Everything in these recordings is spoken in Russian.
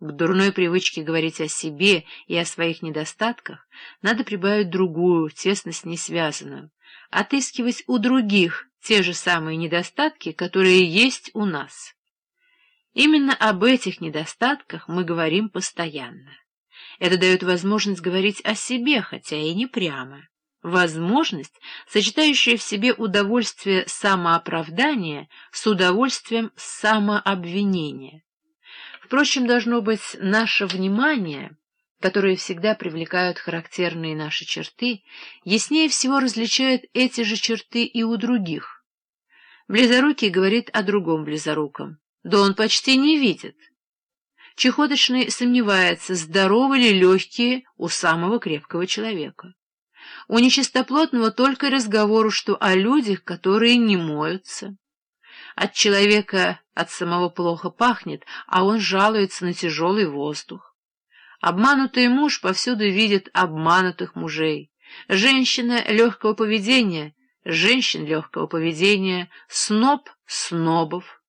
К дурной привычке говорить о себе и о своих недостатках надо прибавить другую, тесно с ней связанную, отыскивать у других те же самые недостатки, которые есть у нас. Именно об этих недостатках мы говорим постоянно. Это дает возможность говорить о себе, хотя и не прямо. Возможность, сочетающая в себе удовольствие самооправдания с удовольствием самообвинения. Впрочем, должно быть, наше внимание, которое всегда привлекают характерные наши черты, яснее всего различает эти же черты и у других. Близорукий говорит о другом близоруком. Да он почти не видит. Чехоточный сомневается, здоровы ли легкие у самого крепкого человека. У нечистоплотного только разговору, что о людях, которые не моются. От человека от самого плохо пахнет, а он жалуется на тяжелый воздух. Обманутый муж повсюду видит обманутых мужей. Женщина легкого поведения, женщин легкого поведения, сноб снобов.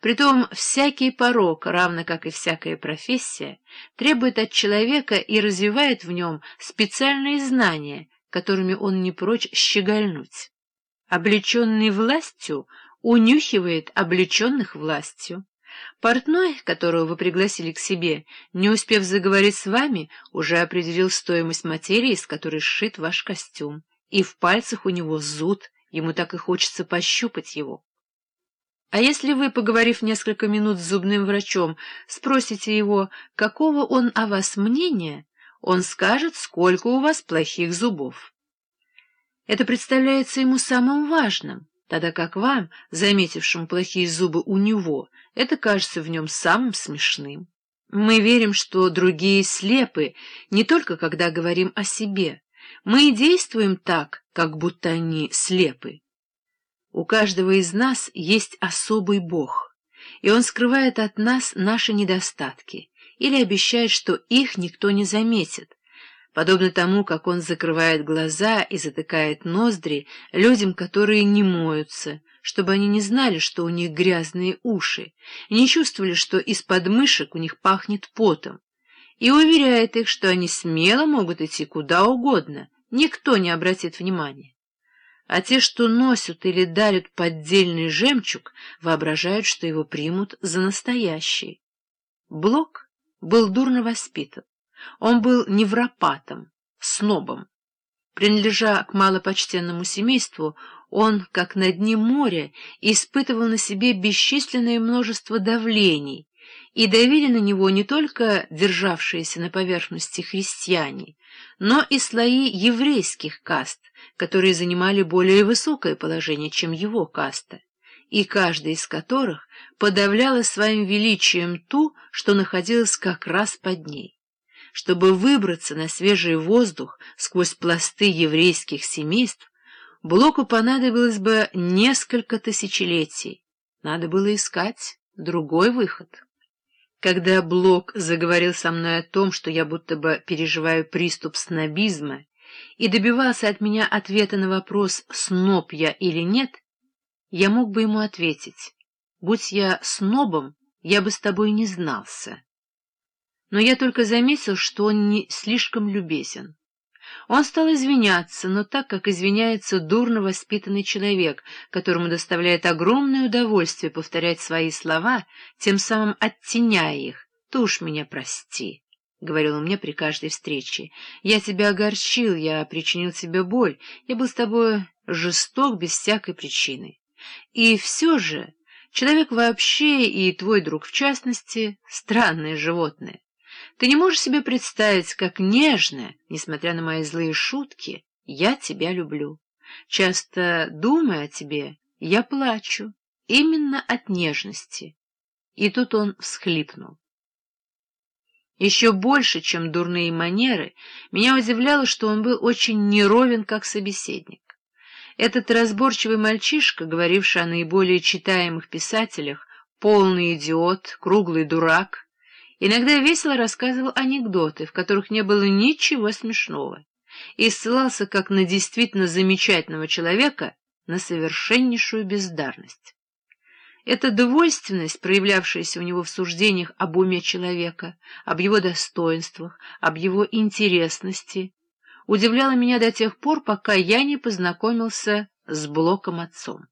Притом всякий порог, равно как и всякая профессия, требует от человека и развивает в нем специальные знания, которыми он не прочь щегольнуть. Облеченный властью, унюхивает облеченных властью. Портной, которого вы пригласили к себе, не успев заговорить с вами, уже определил стоимость материи, из которой сшит ваш костюм, и в пальцах у него зуд, ему так и хочется пощупать его. А если вы, поговорив несколько минут с зубным врачом, спросите его, какого он о вас мнения, он скажет, сколько у вас плохих зубов. Это представляется ему самым важным тогда как вам, заметившему плохие зубы у него, это кажется в нем самым смешным. Мы верим, что другие слепы, не только когда говорим о себе. Мы и действуем так, как будто они слепы. У каждого из нас есть особый Бог, и Он скрывает от нас наши недостатки или обещает, что их никто не заметит, подобно тому, как он закрывает глаза и затыкает ноздри людям, которые не моются, чтобы они не знали, что у них грязные уши, не чувствовали, что из подмышек у них пахнет потом, и уверяет их, что они смело могут идти куда угодно, никто не обратит внимания. А те, что носят или дарят поддельный жемчуг, воображают, что его примут за настоящий. Блок был дурно воспитан. Он был невропатом, снобом. Принадлежа к малопочтенному семейству, он, как на дне моря, испытывал на себе бесчисленное множество давлений, и давили на него не только державшиеся на поверхности христиане, но и слои еврейских каст, которые занимали более высокое положение, чем его каста, и каждая из которых подавляла своим величием ту, что находилась как раз под ней. Чтобы выбраться на свежий воздух сквозь пласты еврейских семейств, Блоку понадобилось бы несколько тысячелетий. Надо было искать другой выход. Когда Блок заговорил со мной о том, что я будто бы переживаю приступ снобизма, и добивался от меня ответа на вопрос, сноб я или нет, я мог бы ему ответить, будь я снобом, я бы с тобой не знался но я только заметил, что он не слишком любезен. Он стал извиняться, но так, как извиняется дурно воспитанный человек, которому доставляет огромное удовольствие повторять свои слова, тем самым оттеняя их. «Ты уж меня прости», — говорил он мне при каждой встрече. «Я тебя огорчил, я причинил тебе боль, я был с тобой жесток без всякой причины. И все же человек вообще и твой друг в частности — странное животное. Ты не можешь себе представить, как нежно, несмотря на мои злые шутки, я тебя люблю. Часто, думая о тебе, я плачу, именно от нежности. И тут он всхлипнул. Еще больше, чем дурные манеры, меня удивляло, что он был очень неровен как собеседник. Этот разборчивый мальчишка, говоривший о наиболее читаемых писателях, полный идиот, круглый дурак — Иногда весело рассказывал анекдоты, в которых не было ничего смешного, и ссылался как на действительно замечательного человека на совершеннейшую бездарность. Эта двойственность, проявлявшаяся у него в суждениях об уме человека, об его достоинствах, об его интересности, удивляла меня до тех пор, пока я не познакомился с Блоком отцом.